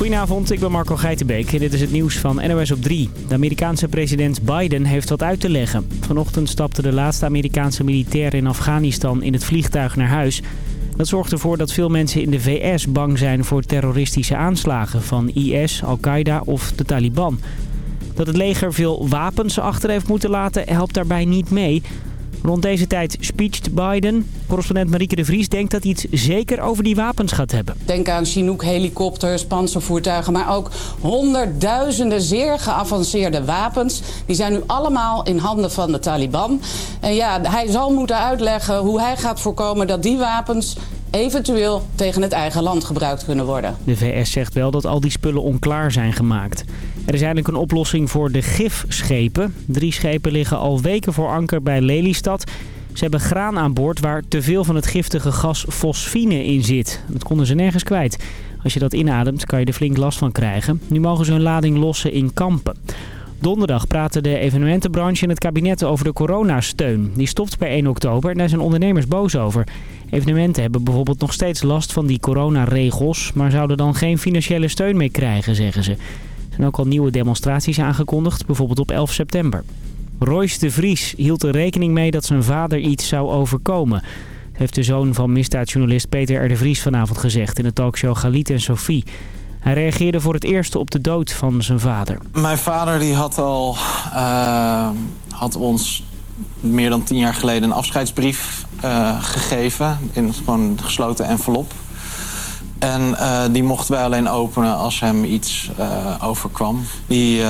Goedenavond, ik ben Marco Geitenbeek en dit is het nieuws van NOS op 3. De Amerikaanse president Biden heeft wat uit te leggen. Vanochtend stapte de laatste Amerikaanse militair in Afghanistan in het vliegtuig naar huis. Dat zorgt ervoor dat veel mensen in de VS bang zijn voor terroristische aanslagen van IS, Al-Qaeda of de Taliban. Dat het leger veel wapens achter heeft moeten laten helpt daarbij niet mee... Rond deze tijd speecht Biden. Correspondent Marieke de Vries denkt dat hij iets zeker over die wapens gaat hebben. Denk aan Chinook-helikopters, panzervoertuigen, maar ook honderdduizenden zeer geavanceerde wapens. Die zijn nu allemaal in handen van de Taliban. En ja, hij zal moeten uitleggen hoe hij gaat voorkomen dat die wapens eventueel tegen het eigen land gebruikt kunnen worden. De VS zegt wel dat al die spullen onklaar zijn gemaakt. Er is eindelijk een oplossing voor de gifschepen. Drie schepen liggen al weken voor anker bij Lelystad. Ze hebben graan aan boord waar te veel van het giftige gas fosfine in zit. Dat konden ze nergens kwijt. Als je dat inademt kan je er flink last van krijgen. Nu mogen ze hun lading lossen in kampen. Donderdag praten de evenementenbranche en het kabinet over de coronasteun. Die stopt per 1 oktober en daar zijn ondernemers boos over. Evenementen hebben bijvoorbeeld nog steeds last van die coronaregels... maar zouden dan geen financiële steun meer krijgen, zeggen ze. Zijn ook al nieuwe demonstraties aangekondigd, bijvoorbeeld op 11 september. Royce de Vries hield er rekening mee dat zijn vader iets zou overkomen... heeft de zoon van misdaadjournalist Peter R. de Vries vanavond gezegd... in de talkshow Galit en Sophie... Hij reageerde voor het eerst op de dood van zijn vader. Mijn vader die had al uh, had ons meer dan tien jaar geleden een afscheidsbrief uh, gegeven. In gewoon een gesloten envelop. En uh, die mochten wij alleen openen als hem iets overkwam. Die,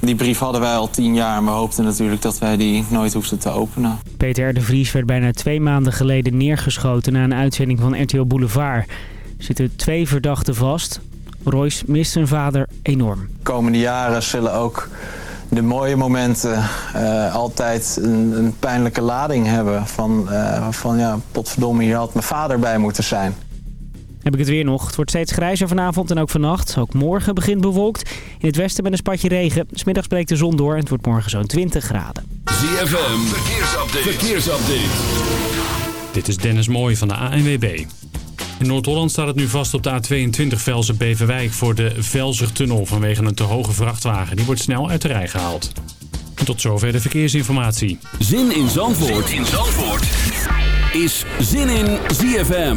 die brief hadden wij al tien jaar. En we hoopten natuurlijk dat wij die nooit hoefden te openen. Peter de Vries werd bijna twee maanden geleden neergeschoten... na een uitzending van RTL Boulevard. Er zitten twee verdachten vast. Royce mist zijn vader enorm. De komende jaren zullen ook de mooie momenten uh, altijd een, een, pijnlijke lading hebben. Van, uh, van ja, potverdomme, hier had mijn vader bij moeten zijn. Heb ik het weer nog. Het wordt steeds grijzer vanavond en ook vannacht. Ook morgen begint bewolkt. In het westen met een spatje regen. Smiddags breekt de zon door en het wordt morgen zo'n 20 graden. ZFM, verkeersupdate. verkeersupdate. Dit is Dennis Mooij van de ANWB. In Noord-Holland staat het nu vast op de A22 Velzen-Beverwijk voor de Velzertunnel vanwege een te hoge vrachtwagen. Die wordt snel uit de rij gehaald. En tot zover de verkeersinformatie. Zin in Zandvoort, zin in Zandvoort. is Zin in ZFM.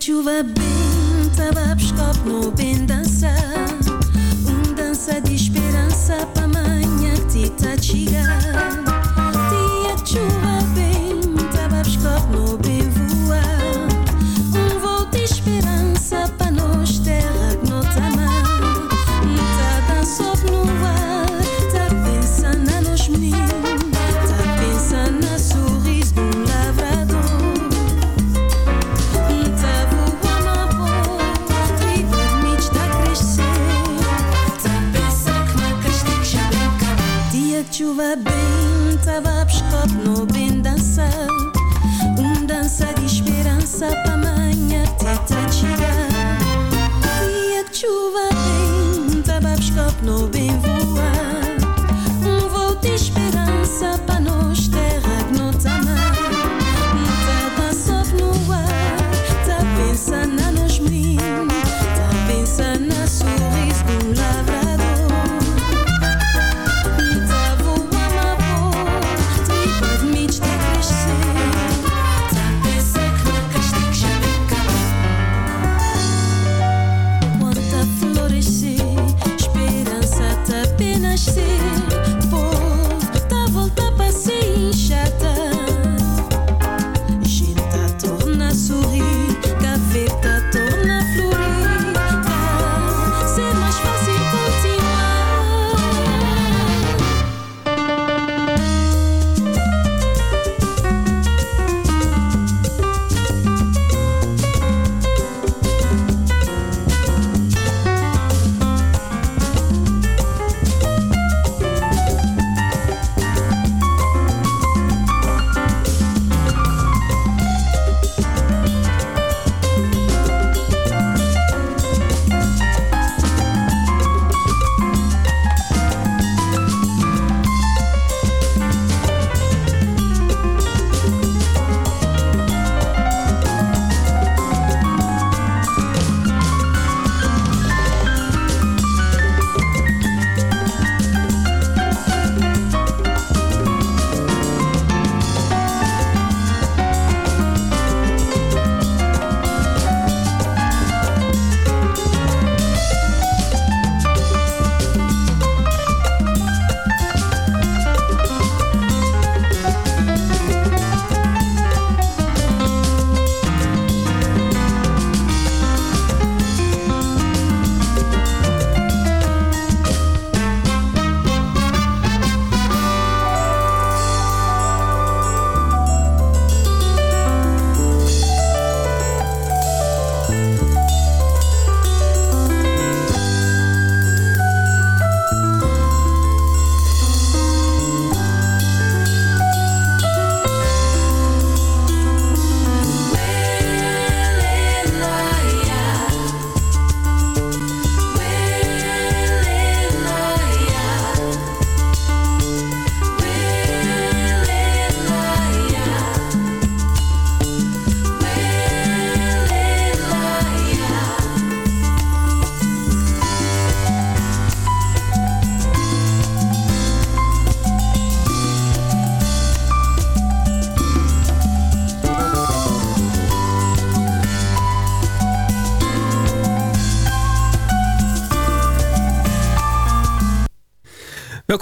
Chuva bem, tava no bem dançar. Um dança de esperança pra amanhã que te tá chegar. Dia chuva bem, tava no bem voar. Um voo de esperança pra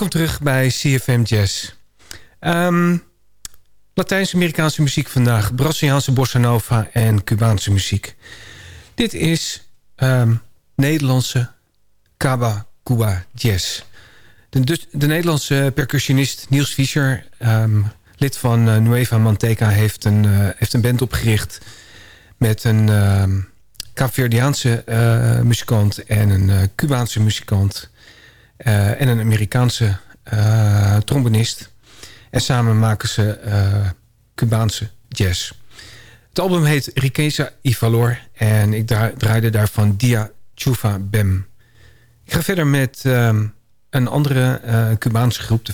Welkom terug bij CFM Jazz. Ehm, Latijns-Amerikaanse muziek vandaag. Braziliaanse bossa nova en Cubaanse muziek. Dit is ehm, Nederlandse Caba Cuba Jazz. De, de, Nederlandse percussionist Niels Fischer... Ehm, lid van uh, Nueva Manteca, heeft een, uh, heeft een band opgericht... met een uh, Kaapverdiaanse uh, muzikant en een Cubaanse muzikant... en een Amerikaanse trombonist. En samen maken ze Cubaanse jazz. Het album heet Riqueza y Valor en ik draaide daarvan Dia Chufa Bem. Ik ga verder met um, een andere Cubaanse groep.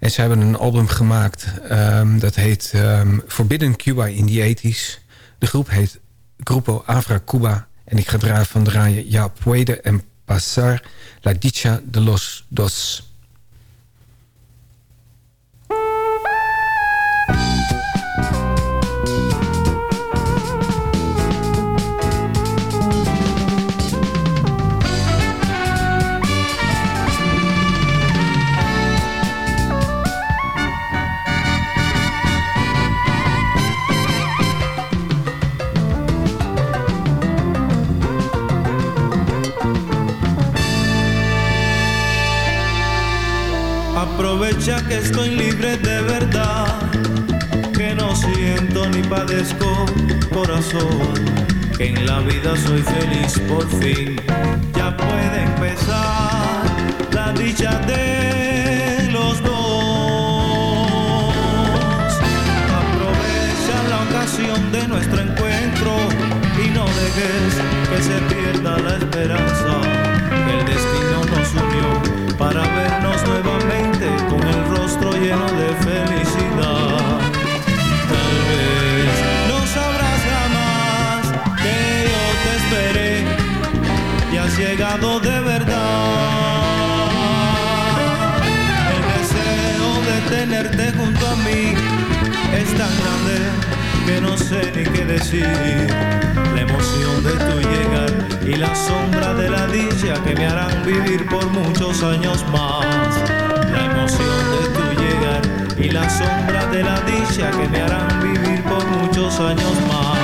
En ze hebben een album gemaakt um, dat heet um, Forbidden Cuba in the 80s. De groep heet Grupo Avra Cuba. En ik ga draaien van draaien Ja Puede en Pasar La Dicha de los Dos. Aprovecha que estoy libre de verdad, que no siento ni padezco corazón, que en la vida soy feliz por fin. Ya puede empezar la dicha de los dos. Aprovecha la ocasión de nuestro encuentro y no dejes que se pierda la esperanza, el destino nos unió para vernos nuevamente sé ni qué decir. La emoción de tu llegar y la sombra de la dicha que me harán vivir por muchos años más. La emoción de tu llegar y la sombra de la dicha que me harán vivir por muchos años más.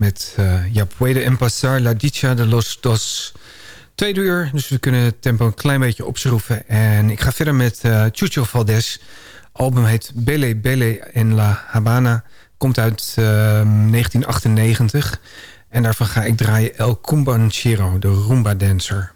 met uh, en Pasar la dicha de los dos. Tweede uur, dus we kunnen het tempo een klein beetje opschroeven. En ik ga verder met eh, Chucho Valdez. Album heet Bele Bele en La Habana. Komt uit eh, 1998. En daarvan ga ik draaien El Cumbanchero, de Roomba Dancer.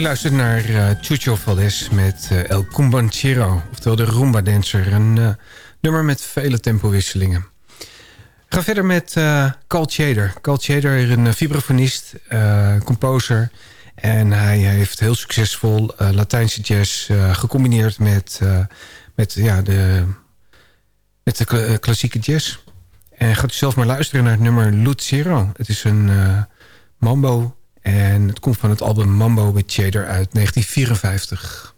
U luistert naar uh, Chucho Valdez met uh, El Cumbanchero, oftewel de Rumba Dancer. Een uh, nummer met vele tempowisselingen. Ik ga verder met Carl Chader. Carl Chader, een vibrafonist, composer. En hij heeft heel succesvol Latijnse jazz gecombineerd met, met, ja, de, met de klassieke jazz. En gaat u zelf maar luisteren naar het nummer Lucero. Het is een mambo en het komt van het album Mambo with Chader uit 1954.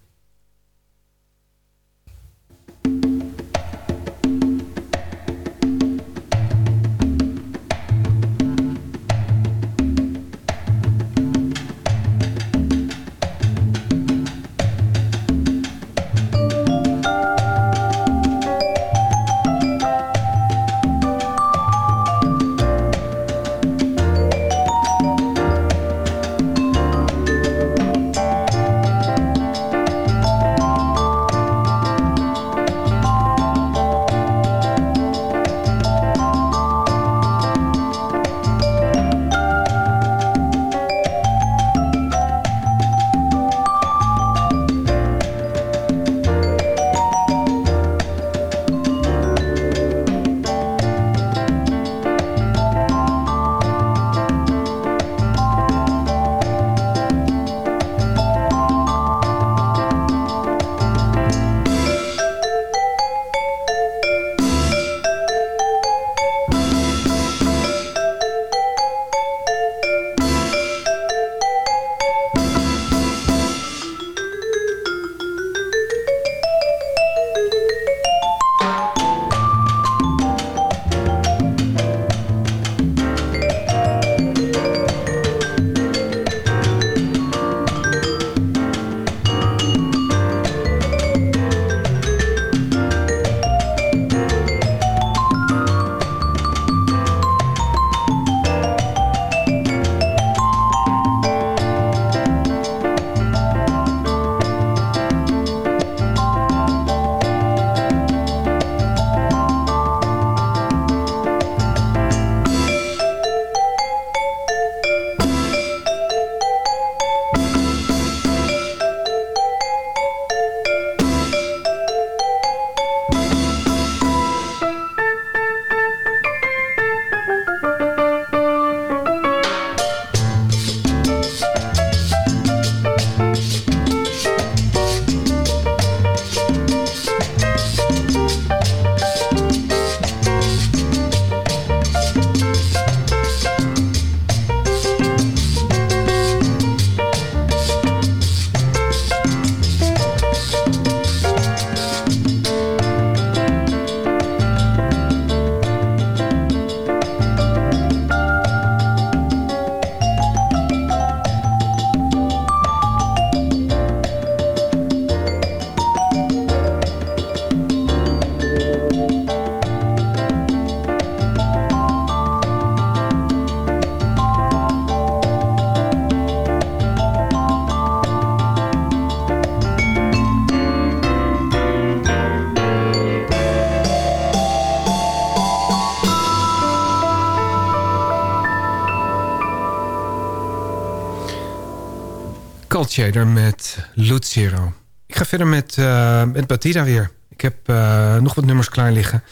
Shader met Zero. Ik ga verder met, uh, met Batida weer. Ik heb uh, nog wat nummers klaar liggen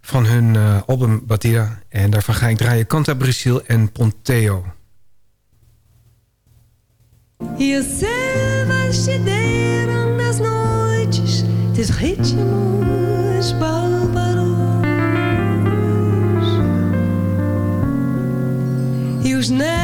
van hun uh, album Batida. En daarvan ga ik draaien Canta Brasil en Ponteo. E céu vai nas noites Teus ritmos bárbaros E os negros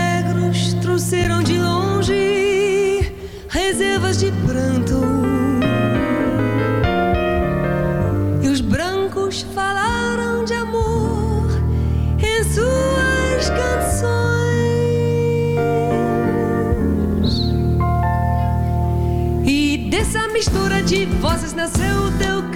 trazer o teu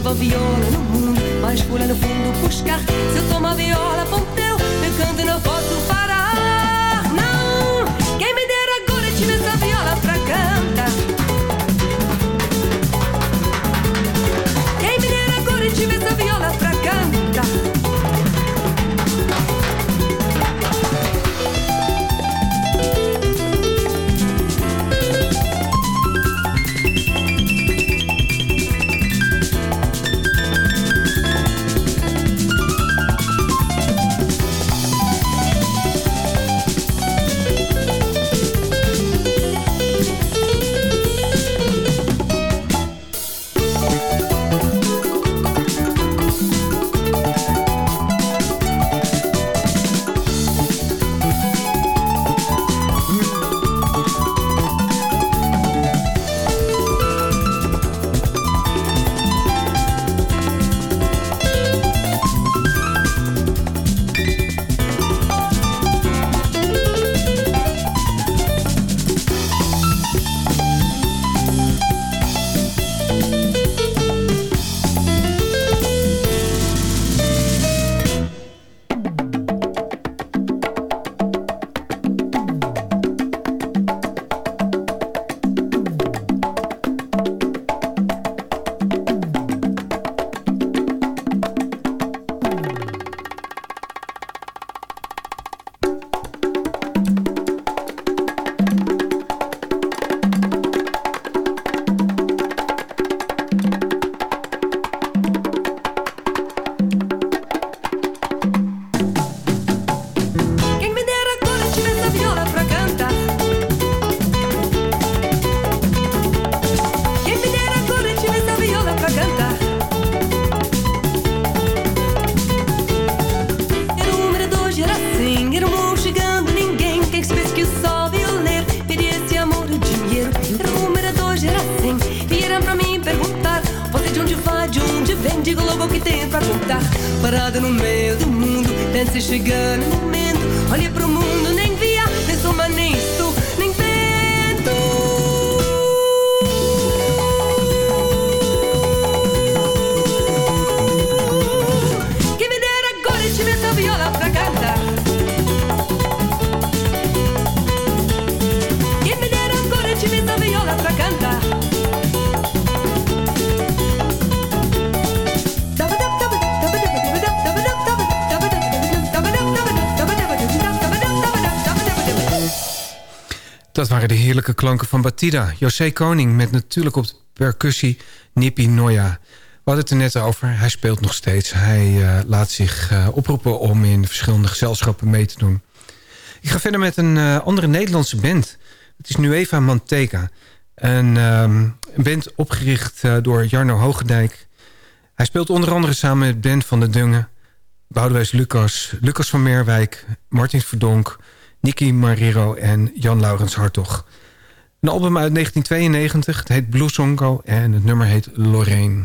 tocava viola no mundo, mas fui lá no fundo buscar. Se eu tomo a viola, ponteu, eu canto e não posso parar. Heerlijke klanken van Batida. José Koning met natuurlijk op de percussie Nippy Noya. We hadden het er net over. Hij speelt nog steeds. Hij eh, laat zich eh, oproepen om in verschillende gezelschappen mee te doen. Ik ga verder met een eh, andere Nederlandse band. Het is Nueva Manteca. Een, ehm, band opgericht door Jarno Hogendijk. Hij speelt onder andere samen met Ben van der Dungen... Boudewijn Lucas, Lucas van Merwijk, Martin Verdonk... Nicky Marrero en Jan Laurens Hartog. Een album uit 1992, het heet Blue Songo en het nummer heet Lorraine.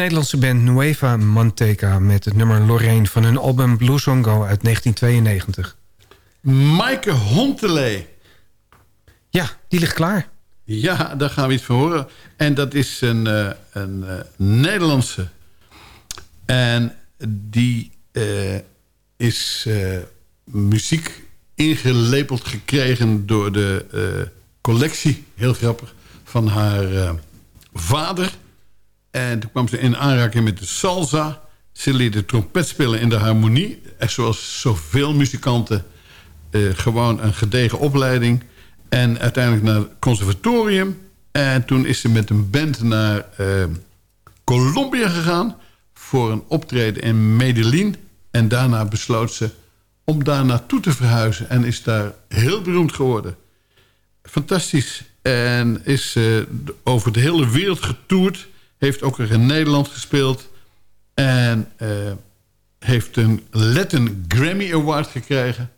Nederlandse band Nueva Manteca met het nummer Lorraine... van hun album Blue Zongo uit 1992. Maaike Hontelee. Ja, die ligt klaar. Ja, daar gaan we iets van horen. En dat is een, uh, een uh, Nederlandse. En die uh, is muziek ingelepeld gekregen door de collectie, heel grappig, van haar vader. En toen kwam ze in aanraking met de salsa. Ze leerde trompet spelen in de harmonie. En zoals zoveel muzikanten gewoon een gedegen opleiding... En uiteindelijk naar het conservatorium. En toen is ze met een band naar uh, Colombia gegaan... voor een optreden in Medellin. En daarna besloot ze om daar naartoe te verhuizen. En is daar heel beroemd geworden. Fantastisch. En is uh, over de hele wereld getoerd. Heeft ook in Nederland gespeeld. En uh, heeft een Latin Grammy Award gekregen.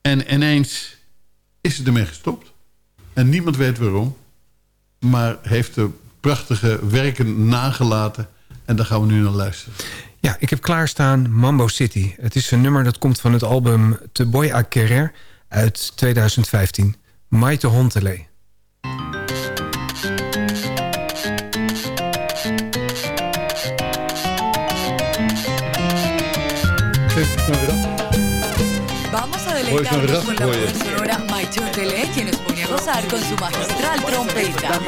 En ineens is het ermee gestopt. En niemand weet waarom. Maar heeft de prachtige werken nagelaten. En daar gaan we nu naar luisteren. Ja, ik heb klaarstaan Mambo City. Het is een nummer dat komt van het album Te Boy a uit 2015. Maite Hontele. Hoy con la Hoy es. sonora Maite Utelé, quien nos pone a gozar con su magistral trompeta.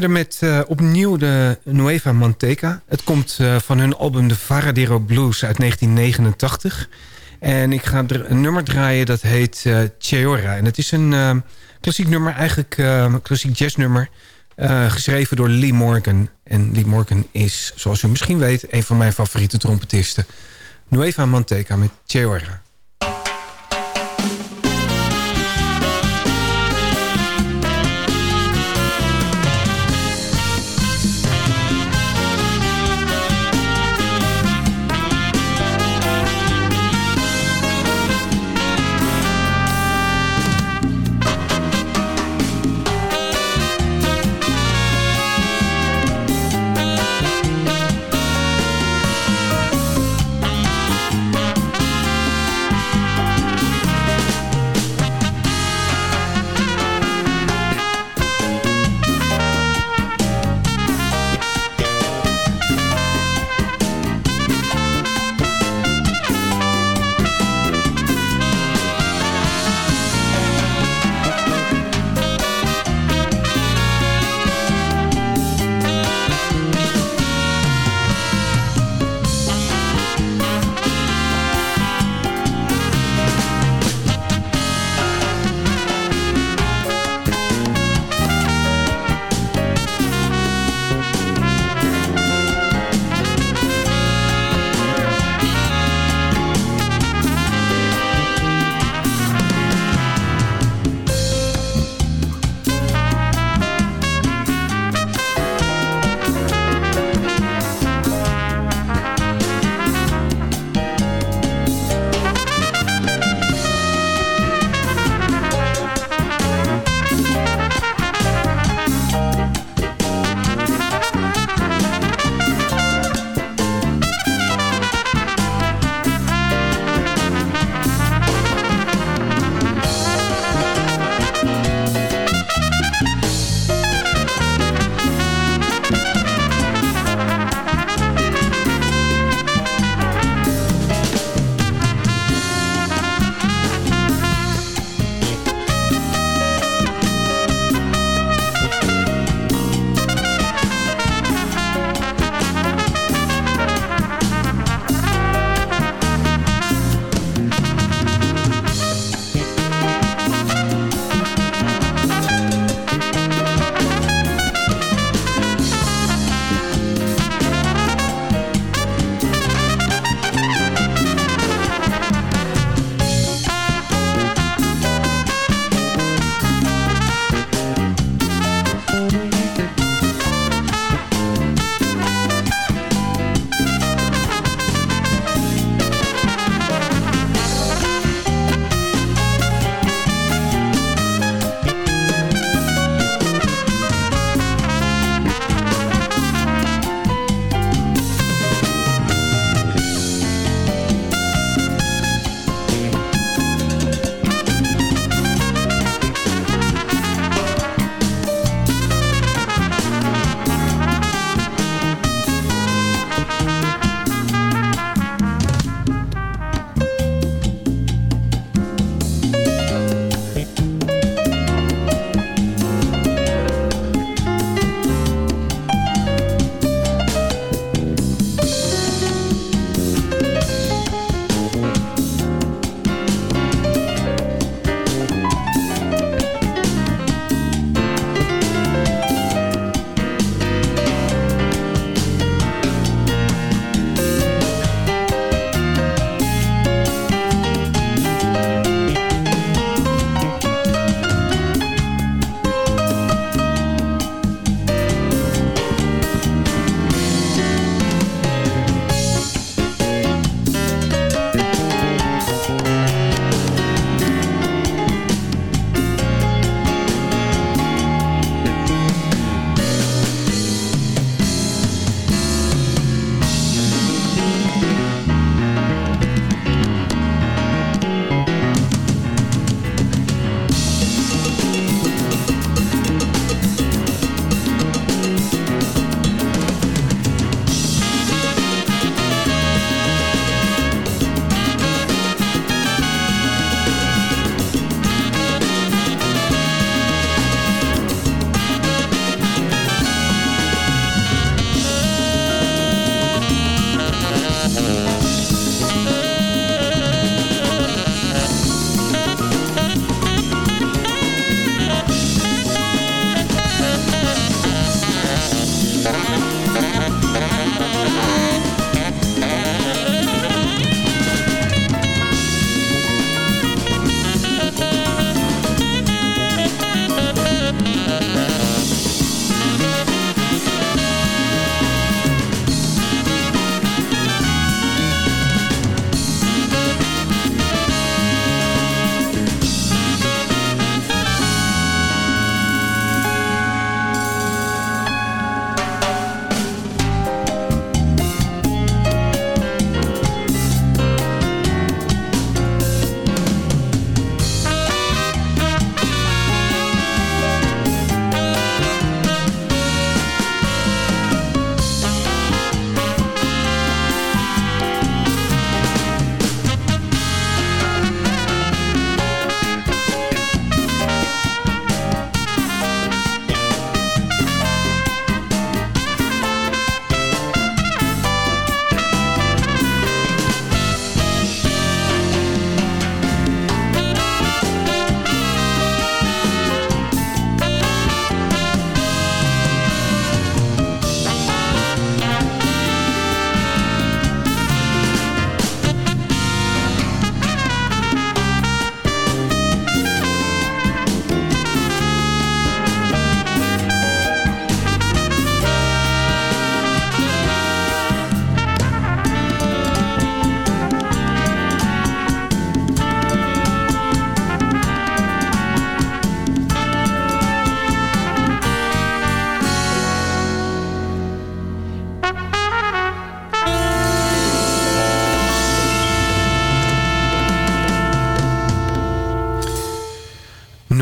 Verder met uh, opnieuw de Nueva Manteca. Het komt uh, van hun album The Varadero Blues uit 1989. En ik ga er een nummer draaien dat heet uh, Cheora. En het is een klassiek nummer, eigenlijk een klassiek jazznummer... geschreven door Lee Morgan. En Lee Morgan is, zoals u misschien weet... een van mijn favoriete trompetisten. Nueva Manteca met Cheora.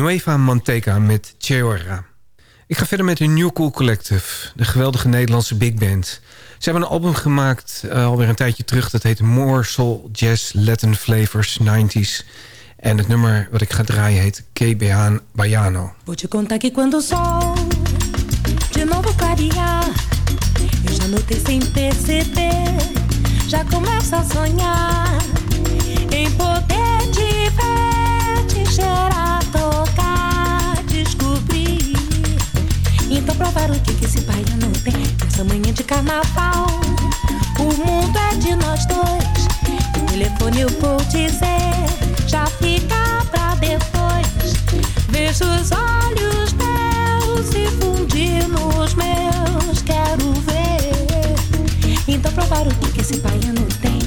Nueva Manteca met Cheora. Ik ga verder met de New Cool Collective, de geweldige Nederlandse big band. Ze hebben een album gemaakt uh, alweer een tijdje terug. Dat heet More Soul Jazz Latin Flavors 90s. En het nummer wat ik ga draaien heet Que Baiano. Contar que quando de eu vou dizer, já fica pra depois. Vejo os olhos meus se fundir nos meus, quero ver. Então provar o que, que esse baiano tem.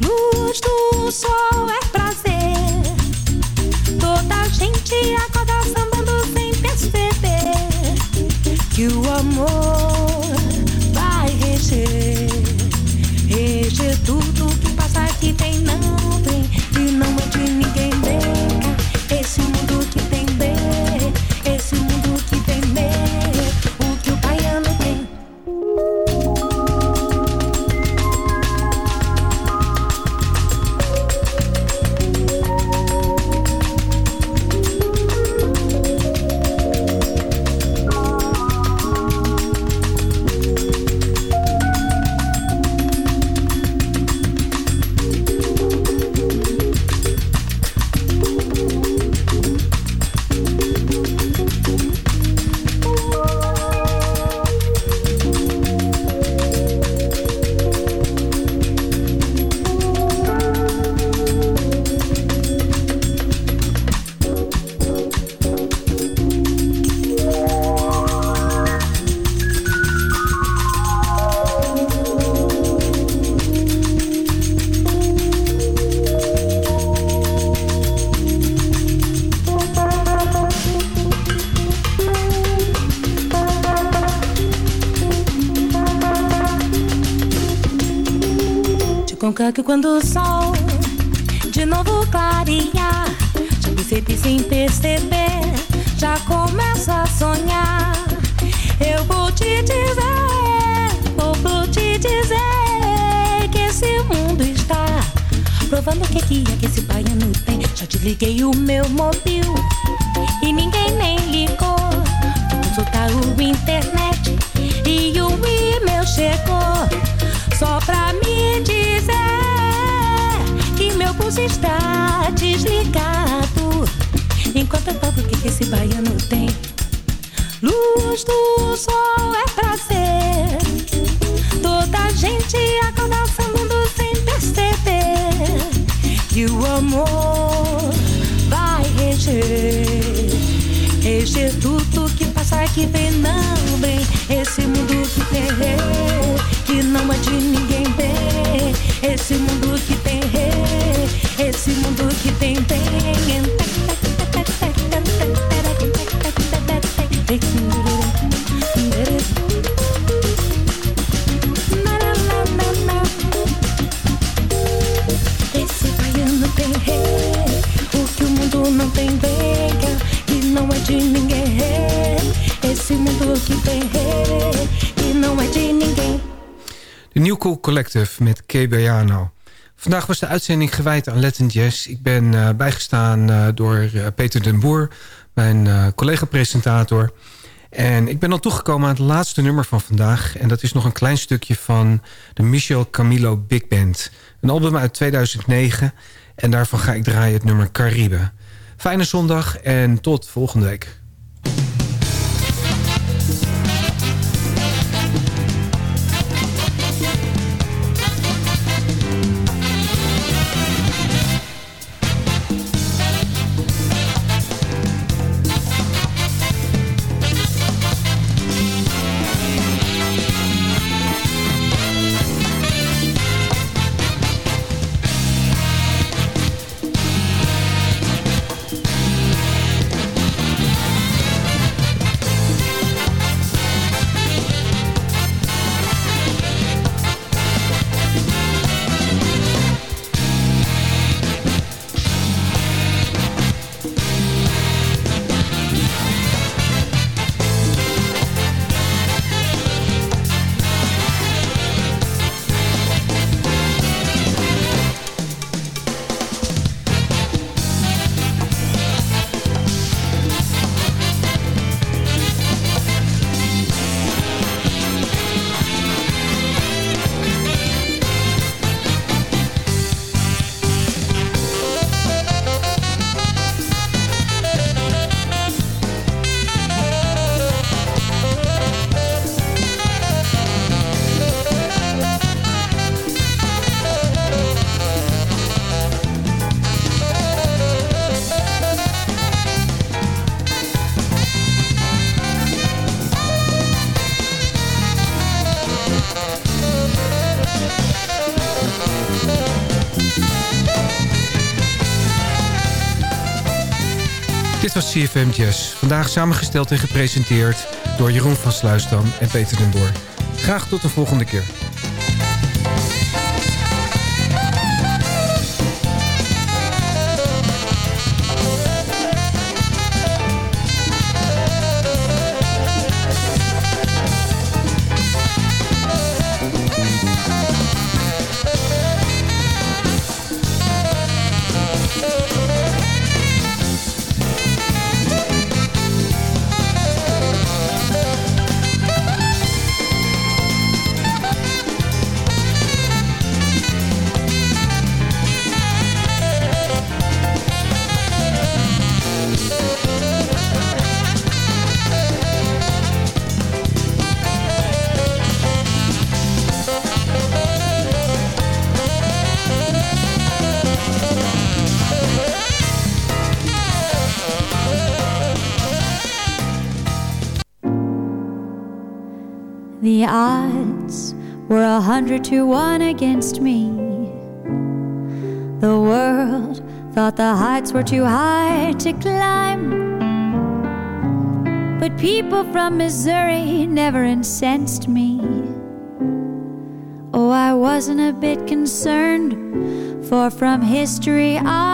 Luz do sol Te contar que quando o sol de novo clarear, já percebi sem perceber, já começo a sonhar. Eu vou te dizer, vou te dizer que esse mundo está provando o que que é que esse baiano tem. Já desliguei o meu mobil e ninguém nem ligou. Vou consultar o internet e o e-mail chegou só pra me está desligado. Enquanto eu toco o que esse baiano tem. Luz do sol é prazer. Toda gente acorda sambando sem perceber que o amor vai reger. Reger tudo que passa que vem, não vem. Esse mundo que tem que não é de ninguém Cool Collective met K. Baiano. Vandaag was de uitzending gewijd aan Latin Jazz. Ik ben eh, bijgestaan eh, door eh, Peter den Boer, mijn collega-presentator. En ik ben al toegekomen aan het laatste nummer van vandaag. En dat is nog een klein stukje van de Michel Camilo Big Band. Een album uit 2009. En daarvan ga ik draaien het nummer Caribe. Fijne zondag en tot volgende week. Vandaag samengesteld en gepresenteerd door Jeroen van Sluisdam en Peter den Boer. Graag tot de volgende keer. Hundred to one against me. The world thought the heights were too high to climb. But people from Missouri never incensed me. Oh, I wasn't a bit concerned, for from history I